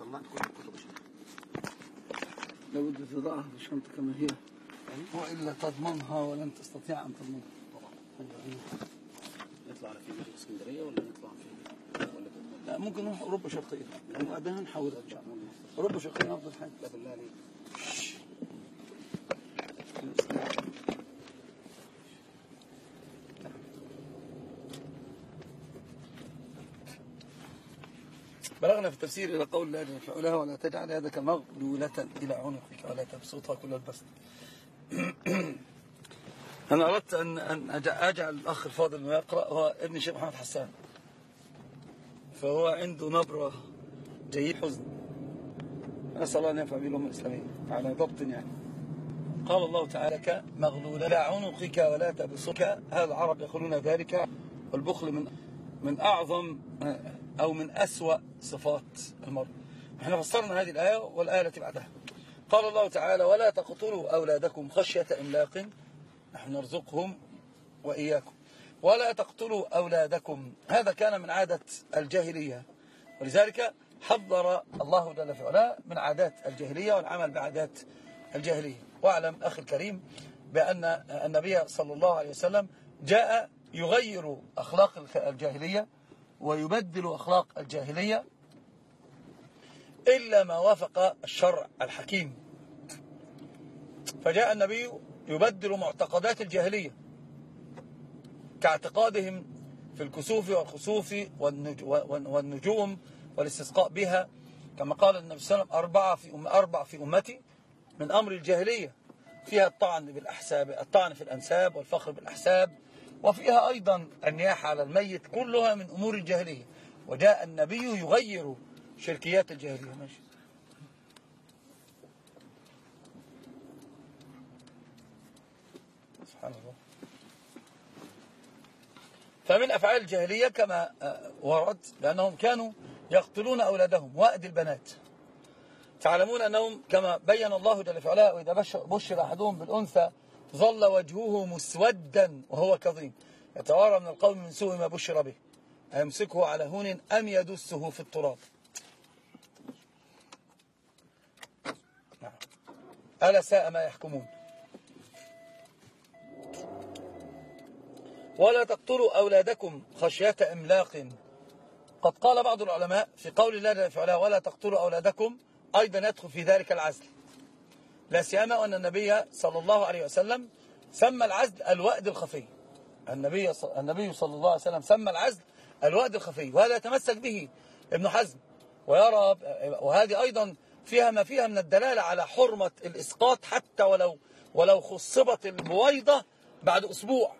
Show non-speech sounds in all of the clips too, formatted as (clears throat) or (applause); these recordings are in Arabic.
طلعت كل الكتب. لابد تضعها في الشنطة كما هي وإلا تضمنها ولن تستطيع أن تضمنها نطلع على فين في اسكندرية ولا نطلع فين؟ ولا لا ممكن نروح أوروبا شرقية وبعدها شاء الله أوروبا شرقية أفضل حاجة لا بالله عليك بلغنا في التفسير إلى قول جل وعلا ولا تجعل يدك مغلولة إلى عنقك ولا تبسطها كل البسط. (clears throat) أنا أردت أن أن أج- أجعل الأخ الفاضل ما يقرأ هو ابن الشيخ محمد حسان. فهو عنده نبرة جيد حزن نسأل الله أن ينفع به الأمة الإسلامية على ضبط يعني. قال الله تعالى مغلولة إلى عنقك ولا تبسطك. هذا العرب يقولون ذلك والبخل من من أعظم أو من أسوأ صفات المرء. إحنا فسرنا هذه الآية والآية التي بعدها. قال الله تعالى ولا تقتلوا أولادكم خشية إملاق. نحن نرزقهم وإياكم. ولا تقتلوا أولادكم. هذا كان من عادة الجاهلية. ولذلك حذر الله جل في علاه من عادات الجاهلية والعمل بعادات الجاهلية. واعلم أخي الكريم بأن النبي صلى الله عليه وسلم جاء يغير أخلاق الجاهلية ويبدل أخلاق الجاهلية إلا ما وافق الشرع الحكيم. فجاء النبي يبدل معتقدات الجاهلية كاعتقادهم في الكسوف والخسوف والنج- والنجوم والاستسقاء بها كما قال النبي صلى الله عليه وسلم أربعة في أربع في أمتي من أمر الجاهلية. فيها الطعن بالأحساب الطعن في الأنساب والفخر بالأحساب وفيها أيضا النياحة على الميت كلها من أمور الجاهلية وجاء النبي يغير شركيات الجاهلية. ماشي. سبحان الله. فمن أفعال الجاهلية كما آه، ورد لأنهم كانوا يقتلون أولادهم. وأد البنات. تعلمون أنهم كما بين الله جل في وإذا بشر أحدهم بالأنثى ظل وجهه مسودا وهو كظيم. يتوارى من القوم من سوء ما بشر به. أيمسكه على هون أم يدسه في التراب؟ نعم. ألا ساء ما يحكمون. ولا تقتلوا أولادكم خشية إملاق. قد قال بعض العلماء في قول الله جل ولا تقتلوا أولادكم. أيضا يدخل في ذلك العزل. لا سيما وأن النبي صلى الله عليه وسلم سمى العزل الوأد الخفي. النبي النبي صلى الله عليه وسلم سمى العزل الوأد الخفي وهذا يتمسك به ابن حزم. ويرى وهذه أيضا فيها ما فيها من الدلالة على حرمة الإسقاط حتى ولو ولو خصبت البويضة بعد أسبوع.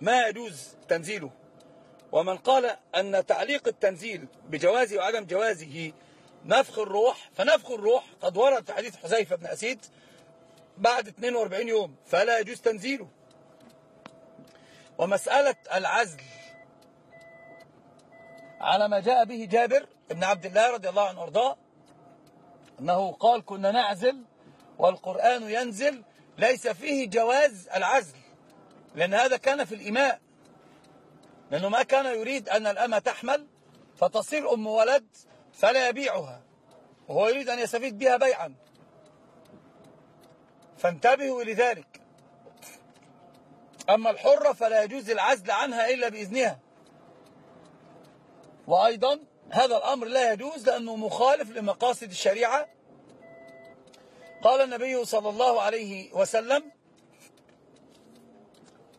ما يجوز تنزيله. ومن قال أن تعليق التنزيل بجوازه وعدم جوازه نفخ الروح فنفخ الروح قد ورد في حديث حذيفة بن أسيد بعد 42 يوم فلا يجوز تنزيله. ومسألة العزل على ما جاء به جابر بن عبد الله رضي الله عنه وأرضاه أنه قال كنا نعزل والقرآن ينزل ليس فيه جواز العزل لأن هذا كان في الإماء. لأنه ما كان يريد أن الأمة تحمل فتصير أم ولد فلا يبيعها وهو يريد أن يستفيد بها بيعا. فانتبهوا لذلك. أما الحرة فلا يجوز العزل عنها إلا بإذنها. وأيضا هذا الأمر لا يجوز لأنه مخالف لمقاصد الشريعة. قال النبي صلى الله عليه وسلم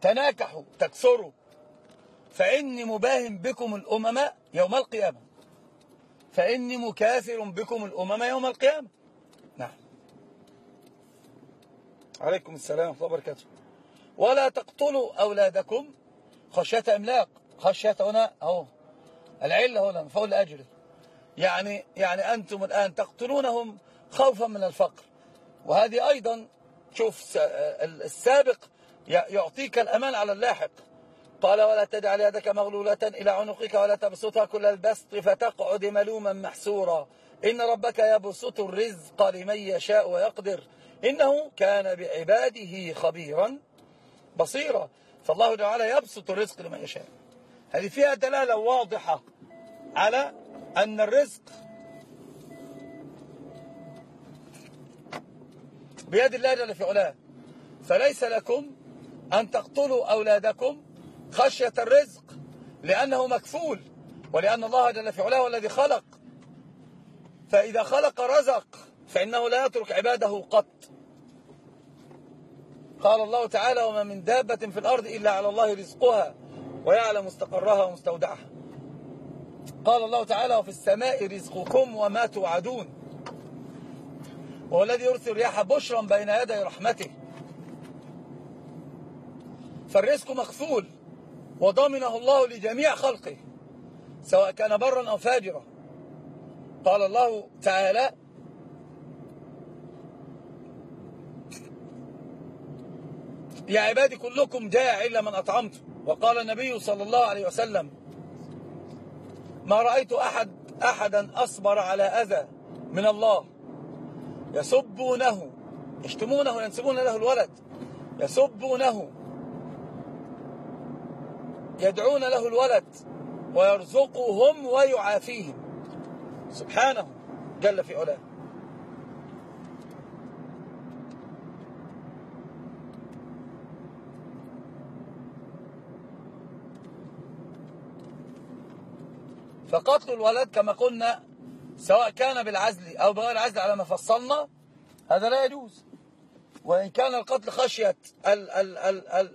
تناكحوا تكسروا فإني مباهم بكم الأمم يوم القيامة. فإني مكاثر بكم الأمم يوم القيامة. نعم. عليكم السلام ورحمة الله وبركاته. ولا تقتلوا أولادكم خشية إملاق. خشية هنا أهو. العلة هنا مفعول لأجله يعني يعني أنتم الآن تقتلونهم خوفا من الفقر. وهذه أيضا شوف السابق يعطيك الأمان على اللاحق. قال ولا تجعل يدك مغلولة إلى عنقك ولا تبسطها كل البسط فتقعد ملوما محسورا. إن ربك يبسط الرزق لمن يشاء ويقدر. إنه كان بعباده خبيرا بصيرا. فالله وعلا يبسط الرزق لمن يشاء. هذه فيها دلالة واضحة على أن الرزق بيد الله جل في علاه. فليس لكم أن تقتلوا أولادكم خشية الرزق لأنه مكفول ولأن الله جل في علاه الذي خلق. فإذا خلق رزق فإنه لا يترك عباده قط. قال الله تعالى وما من دابة في الأرض إلا على الله رزقها ويعلم مستقرها ومستودعها. قال الله تعالى وفي السماء رزقكم وما توعدون. وهو الذي يرسل الرياح بشرا بين يدي رحمته. فالرزق مخفول وضمنه الله لجميع خلقه سواء كان برا أو فاجرا. قال الله تعالى يا عبادي كلكم جائع إلا من أطعمته وقال النبي صلى الله عليه وسلم ما رأيت أحد أحدا أصبر على أذى من الله. يسبونه يشتمونه ينسبون له الولد. يسبونه يدعون له الولد ويرزقهم ويعافيهم. سبحانه جل في علاه. فقتل الولد كما قلنا سواء كان بالعزل أو بغير عزل على ما فصلنا هذا لا يجوز. وإن كان القتل خشية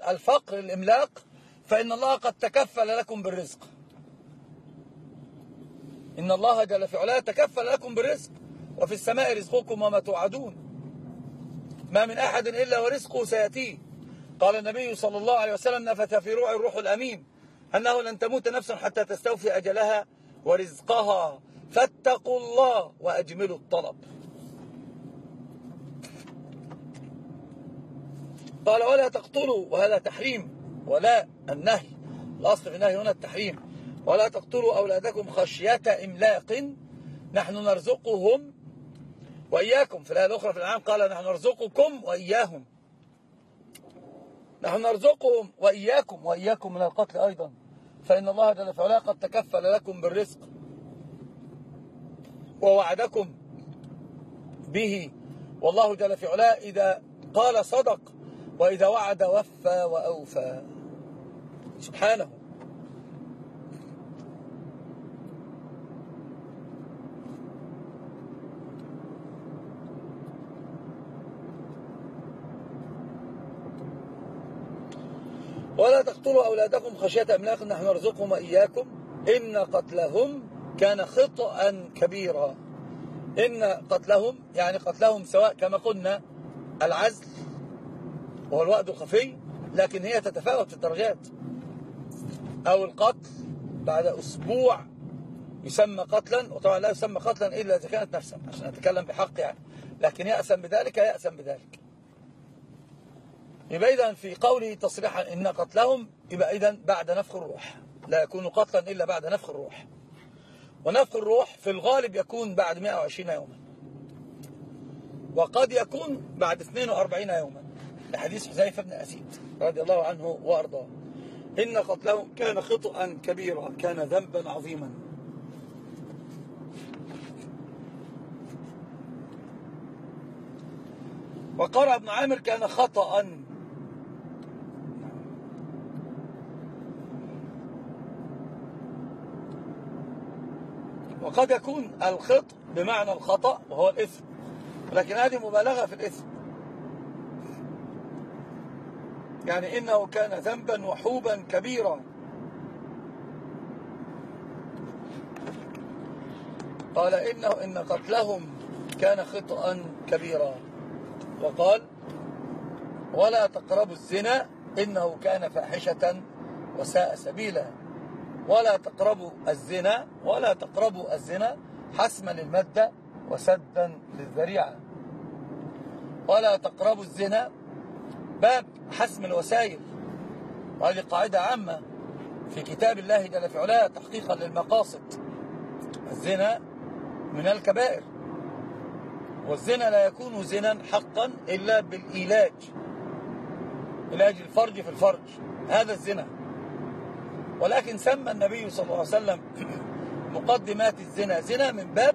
الفقر الإملاق فإن الله قد تكفل لكم بالرزق. إن الله جل في علاه تكفل لكم بالرزق وفي السماء رزقكم وما توعدون. ما من أحد إلا ورزقه سيأتيه. قال النبي صلى الله عليه وسلم نفث في روع الروح الأمين. أنه لن تموت نفس حتى تستوفي أجلها ورزقها. فاتقوا الله وأجملوا الطلب. قال ولا تقتلوا وهذا تحريم. ولا النهي. الأصل في النهي هنا التحريم. ولا تقتلوا أولادكم خشية إملاق. نحن نرزقهم وإياكم. في الآية الأخرى في العام قال نحن نرزقكم وإياهم. نحن نرزقهم وإياكم وإياكم من القتل أيضا. فإن الله جل وعلا قد تكفل لكم بالرزق ووعدكم به. والله جل في علاه إذا قال صدق وإذا وعد وفى وأوفى. سبحانه. ولا تقتلوا أولادكم خشية أملاق نحن نرزقهم وإياكم. إن قتلهم كان خطأ كبيرا. إن قتلهم يعني قتلهم سواء كما قلنا العزل وهو الوعد الخفي لكن هي تتفاوت الدرجات. أو القتل بعد أسبوع يسمى قتلا وطبعا لا يسمى قتلا إلا إذا كانت نفسا عشان أتكلم بحق يعني. لكن يأسم بذلك يأسم بذلك. يبقى إذا في قوله تصريحا إن قتلهم يبقى إذا بعد نفخ الروح. لا يكون قتلا إلا بعد نفخ الروح. ونفخ الروح في الغالب يكون بعد 120 يوما. وقد يكون بعد 42 يوما. لحديث حذيفة بن أسيد رضي الله عنه وأرضاه. إن قتلهم كان خطأ كبيرا كان ذنبا عظيما. وقرأ ابن عامر كان خطأ. وقد يكون الخط بمعنى الخطأ وهو الإثم. لكن هذه مبالغة في الإثم. يعني إنه كان ذنبا وحوبا كبيرا. قال إنه إن قتلهم كان خطأ كبيرا. وقال ولا تقربوا الزنا إنه كان فاحشة وساء سبيلا. ولا تقربوا الزنا ولا تقربوا الزنا حسما للمادة وسدا للذريعة. ولا تقربوا الزنا باب حسم الوسائل. وهذه قاعدة عامة في كتاب الله جل في علاه تحقيقا للمقاصد. الزنا من الكبائر. والزنا لا يكون زنا حقا إلا بالإيلاج. علاج الفرج في الفرج. هذا الزنا. ولكن سمى النبي صلى الله عليه وسلم (clears throat) مقدمات الزنا. زنا من باب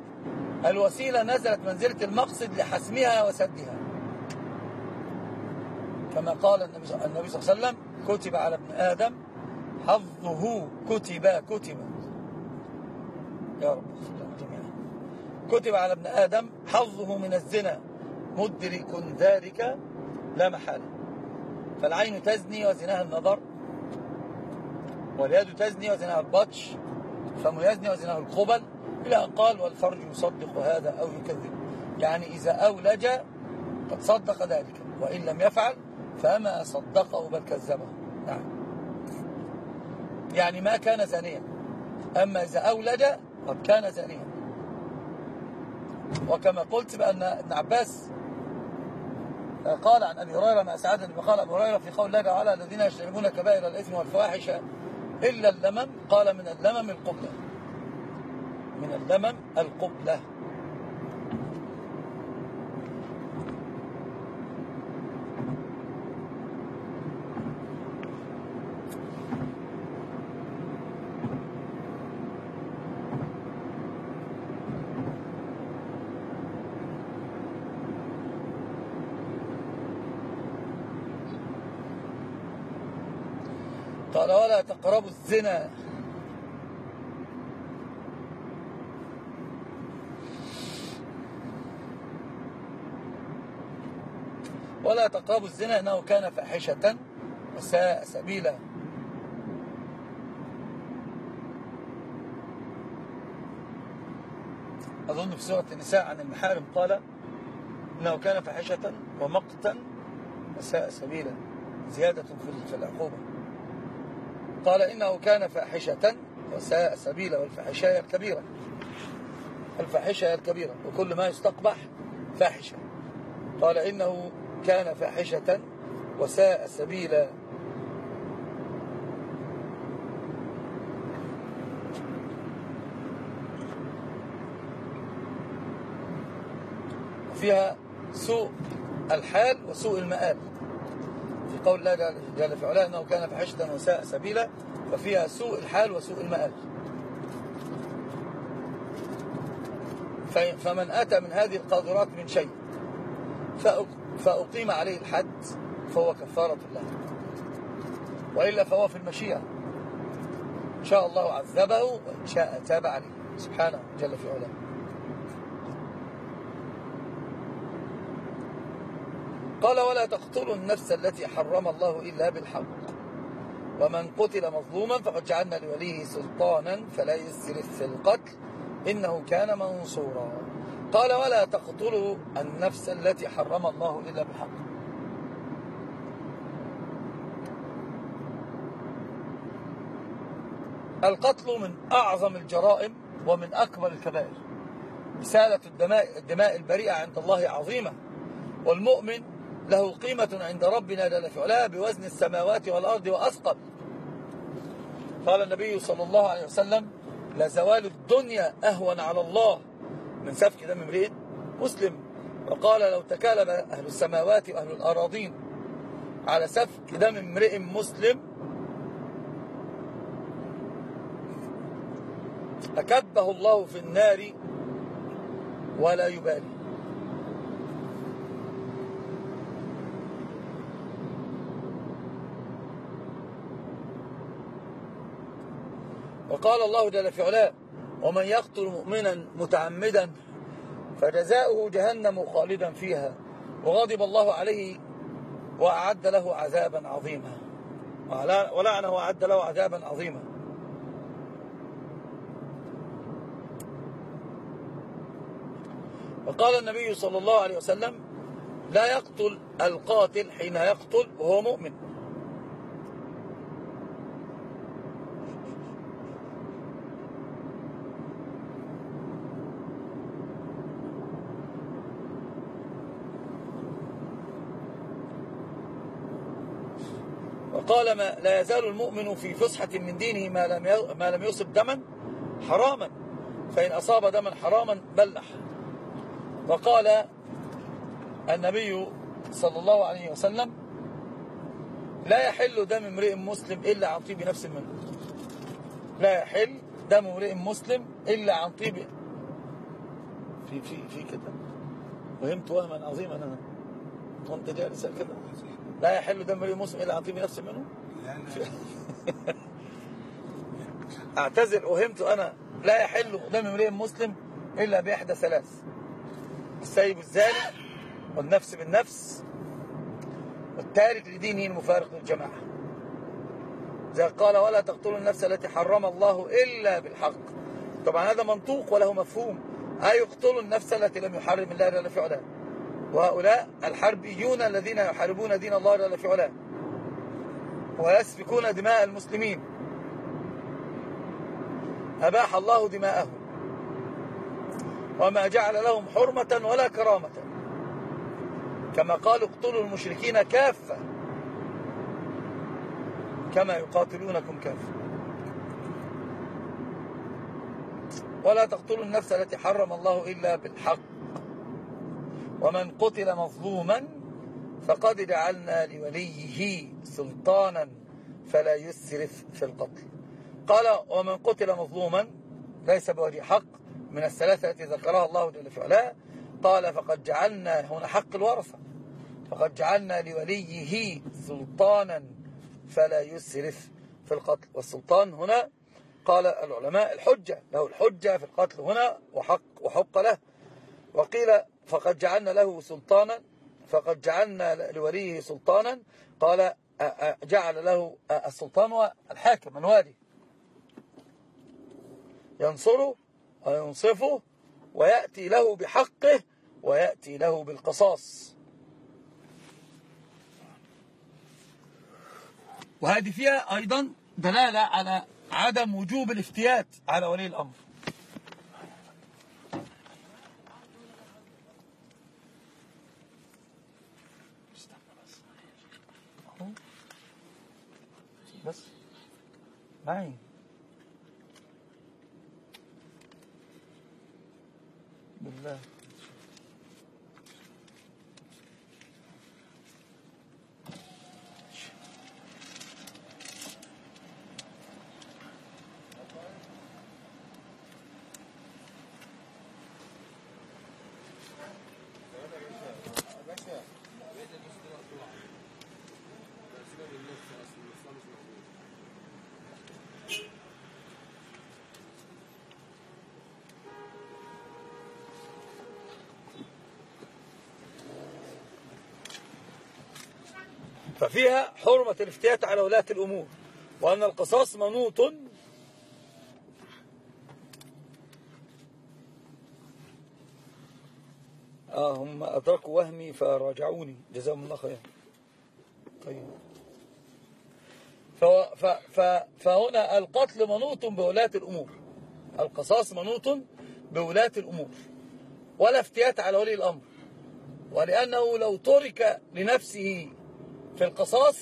الوسيلة نزلت منزلة المقصد لحسمها وسدها. كما قال النبي صلى الله عليه وسلم كتب على ابن آدم حظه كتب كتب. يا رب كتب على ابن آدم حظه من الزنا. مدرك ذلك لا محالة. فالعين تزني وزناها النظر واليد تزني وزناها البطش فم يزني وزناه القبل إلى أن قال والفرج يصدق هذا أو يكذب. يعني إذا أولج قد صدق ذلك وإن لم يفعل فما صدقه بل كذبه. نعم. يعني ما كان زانيا أما إذا أولج قد كان زانيا وكما قلت بأن ابن عباس قال عن أبي هريرة ما أسعدني قال أبو هريرة في قول الله تعالى الذين يجتنبون كبائر الإثم والفواحش إلا اللمم قال من اللمم القبلة. من اللمم القبلة قال ولا تقربوا الزنا. ولا تقربوا الزنا إنه كان فاحشة وساء سبيلا. أظن في سورة النساء عن المحارم قال إنه كان فاحشة ومقتا وساء سبيلا. زيادة في العقوبة. قال إنه كان فاحشة وساء سبيلا والفاحشة هي الكبيرة. الفاحشة هي الكبيرة. وكل ما يستقبح فاحشة. قال إنه كان فاحشة وساء سبيلا فيها سوء الحال وسوء المآل قول الله جل في علاه أنه كان فحشة وساء سبيلا ففيها سوء الحال وسوء المآل. فمن أتى من هذه القاذورات من شيء فأقيم عليه الحد فهو كفارة له وإلا فهو في المشيئة. إن شاء الله عذبه وإن شاء تاب عليه. سبحانه جل في علاه. قال ولا تقتلوا النفس التي حرم الله إلا بالحق. ومن قتل مظلوما فقد جعلنا لوليه سلطانا فلا يسرف في القتل إنه كان منصورا. قال ولا تقتلوا النفس التي حرم الله إلا بالحق. القتل من أعظم الجرائم ومن أكبر الكبائر. رسالة الدماء, الدماء البريئة عند الله عظيمة. والمؤمن له قيمة عند ربنا جل في علاه بوزن السماوات والأرض وأثقل. قال النبي صلى الله عليه وسلم لزوال الدنيا أهون على الله. من سفك دم امرئ مسلم. وقال لو تكالب أهل السماوات وأهل الأراضين على سفك دم امرئ مسلم أكبه الله في النار ولا يبالي. وقال الله جل في علاه ومن يقتل مؤمنا متعمدا فجزاؤه جهنم خالدا فيها وغضب الله عليه وأعد له عذابا عظيما. ولعنه وأعد له عذابا عظيما. وقال النبي صلى الله عليه وسلم لا يقتل القاتل حين يقتل وهو مؤمن. وقال ما لا يزال المؤمن في فسحة من دينه ما لم ما لم يصب دما حراما فإن أصاب دما حراما بلح. وقال النبي صلى الله عليه وسلم لا يحل دم امرئ مسلم إلا عن طيب نفس منه. لا يحل دم امرئ مسلم إلا عن طيب في في في كده. وهمت وهما عظيما أنا. وأنت جالس كده. لا يحل دم امرئ مسلم إلا عن طيب نفس منه؟ (laughs) اعتذر وهمت أنا. لا يحل دم امرئ مسلم إلا بإحدى ثلاث. السيب الزاني والنفس بالنفس والتارك لدينه المفارق للجماعة. زي قال ولا تقتلوا النفس التي حرم الله إلا بالحق. طبعا هذا منطوق وله مفهوم. أي يقتلوا النفس التي لم يحرم الله إلا في علاه وهؤلاء الحربيون الذين يحاربون دين الله إلا في علاه ويسفكون دماء المسلمين. أباح الله دماءهم. وما جعل لهم حرمة ولا كرامة. كما قالوا اقتلوا المشركين كافة. كما يقاتلونكم كافة. ولا تقتلوا النفس التي حرم الله إلا بالحق. ومن قتل مظلوما فقد جعلنا لوليه سلطانا فلا يسرف في القتل. قال ومن قتل مظلوما ليس بوجه حق. من الثلاثة التي ذكرها الله جل في علاه قال فقد جعلنا هنا حق الورثة. فقد جعلنا لوليه سلطانا فلا يسرف في القتل. والسلطان هنا قال العلماء الحجة له الحجة في القتل هنا وحق وحق له. وقيل فقد جعلنا له سلطانا فقد جعلنا لوليه سلطانا. قال جعل له السلطان الحاكم من والي ينصره وينصفه ويأتي له بحقه ويأتي له بالقصاص. وهذه فيها أيضا دلالة على عدم وجوب الافتيات على ولي الأمر. بس معي بالله ففيها حرمة الافتيات على ولاة الأمور وأن القصاص منوط آه هم أدركوا وهمي فراجعوني. جزاهم الله خير طيب. فهنا القتل منوط بولاة الأمور. القصاص منوط بولاة الأمور. ولا افتيات على ولي الأمر. ولأنه لو ترك لنفسه في القصاص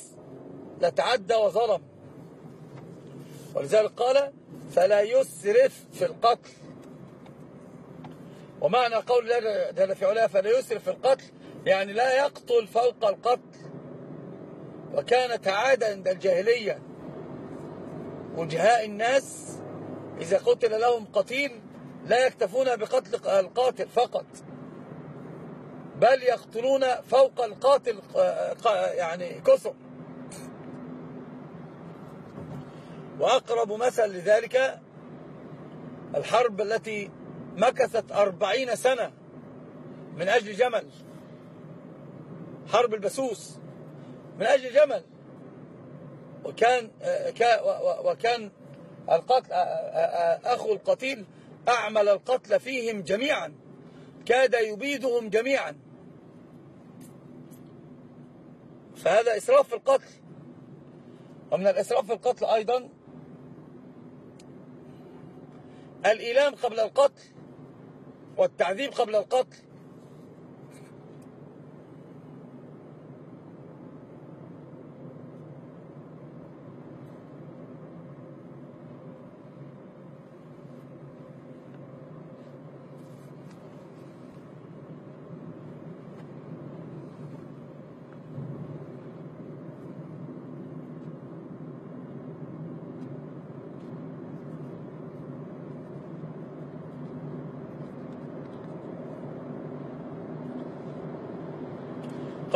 لتعدى وظلم. ولذلك قال فلا يسرف في القتل. ومعنى قول الله جل في علاه فلا يسرف في القتل يعني لا يقتل فوق القتل. وكانت عادة عند الجاهلية وجهاء الناس إذا قتل لهم قتيل لا يكتفون بقتل القاتل فقط. بل يقتلون فوق القاتل يعني كثر وأقرب مثل لذلك الحرب التي مكثت أربعين سنة من أجل جمل. حرب البسوس من أجل جمل. وكان وكان القتل أخو القتيل أعمل القتل فيهم جميعا. كاد يبيدهم جميعا. فهذا إسراف في القتل. ومن الإسراف في القتل أيضا الإيلام قبل القتل والتعذيب قبل القتل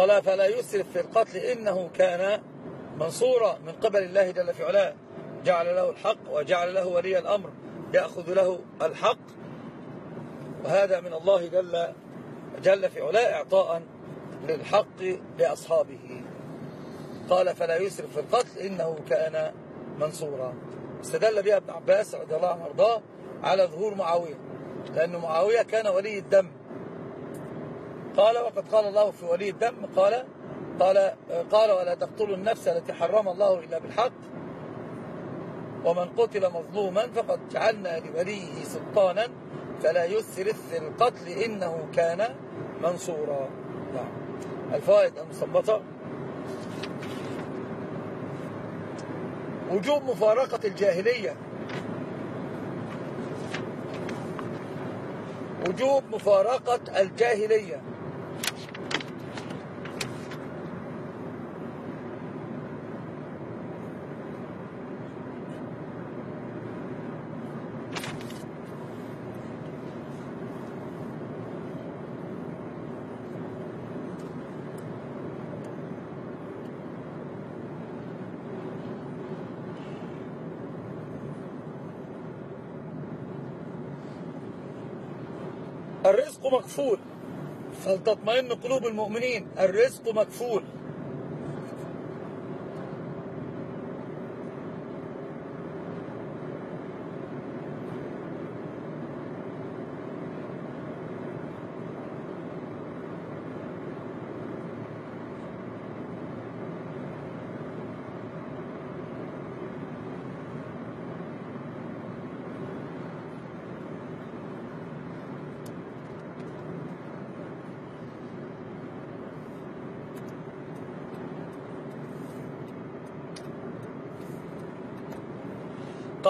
قال فلا يسرف في القتل إنه كان منصورا. من قبل الله جل في علاه جعل له الحق وجعل له ولي الأمر يأخذ له الحق. وهذا من الله جل, جل في علاه إعطاء للحق لأصحابه. قال فلا يسرف في القتل إنه كان منصورا. استدل بها ابن عباس رضي الله عنه وأرضاه على ظهور معاوية لأن معاوية كان ولي الدم. قال وقد قال الله في ولي الدم قال قال قال ولا تقتلوا النفس التي حرم الله إلا بالحق. ومن قتل مظلوما فقد جعلنا لوليه سلطانا فلا يسرف في القتل إنه كان منصورا. نعم. الفوائد المستنبطة وجوب مفارقة الجاهلية. وجوب مفارقة الجاهلية. الرزق مكفول فلتطمئن قلوب المؤمنين الرزق مكفول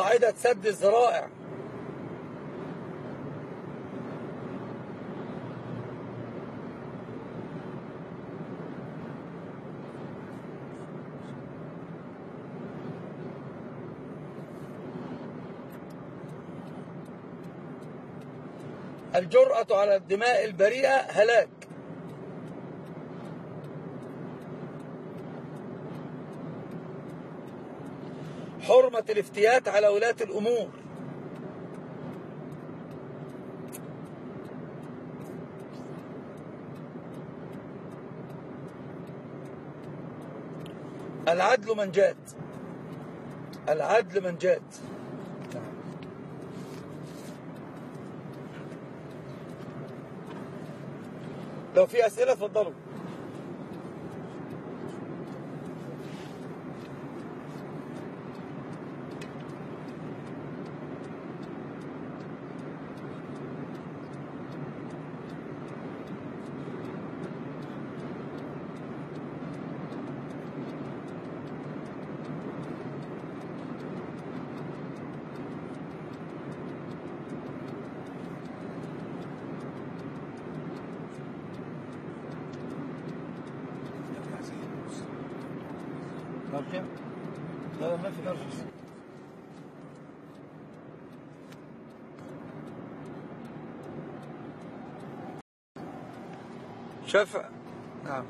قاعدة سد الذرائع. الجرأة على الدماء البريئة هلاك. حرمة الافتيات على ولاة الأمور. العدل من جاد العدل من جاد لو في أسئلة تفضلوا. كم؟ لا ما في شفع نعم